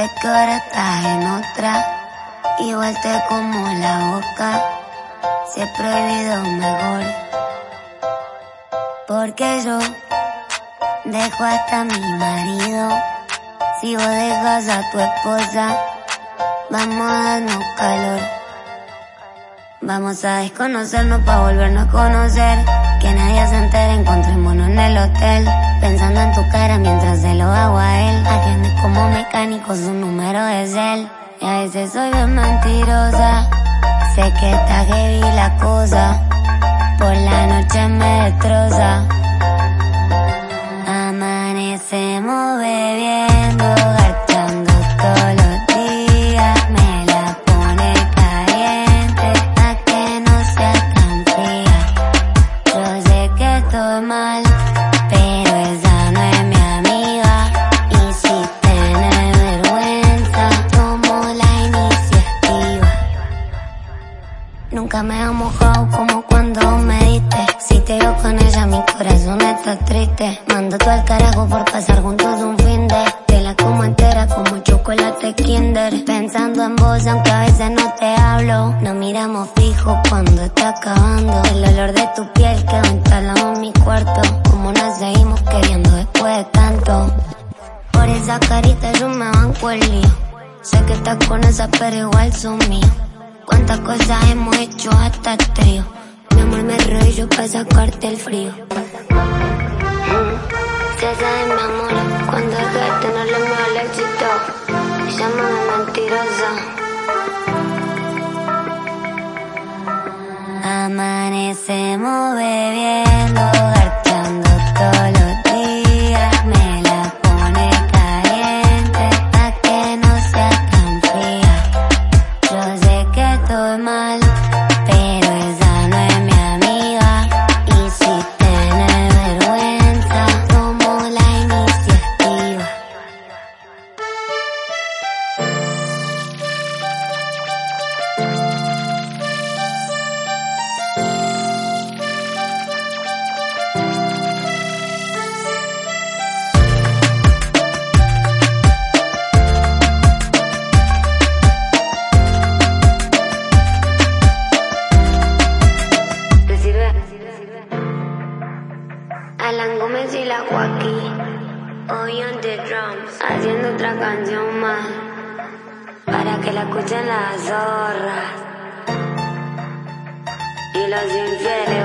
ahora estás en otra. Igual te como la boca. Si es prohibido, mejor. Porque yo dejo hasta mi marido. Si vos dejas a tu esposa, vamos a darnos calor. Vamos a desconocernos para volvernos a conocer. Que nadie se entere, encontrémonos en el hotel. Pensando en tu cara mientras se lo hago a él. Atiende como mecánico, su número es él. Y a veces soy bien mentirosa. Sé que está heavy la cosa. Nunca me ha mojado como cuando me diste. Si te veo con ella, mi corazón está triste. Mando todo al carajo por pasar juntos un fin de. Te la como entera como chocolate Kinder. Pensando en vos, aunque a veces no te hablo. Nos miramos fijo cuando está acabando. El olor de tu piel quedó instalado en mi cuarto. Como nos seguimos queriendo después de tanto. Por esa carita yo me banco el lío. Sé que estás con esa, pero igual son míos. Cuántas cosas hemos hecho hasta trío. Mi amor me rollo para sacarte el frío. Se sabe mi amor, cuando deje de tenerle miedo al éxito, llámame mentirosa. Amanecemos bebiendo, mal, pero Hoy on drums. Haciendo otra canción más. Para que la escuchen las zorras. Y los infieles.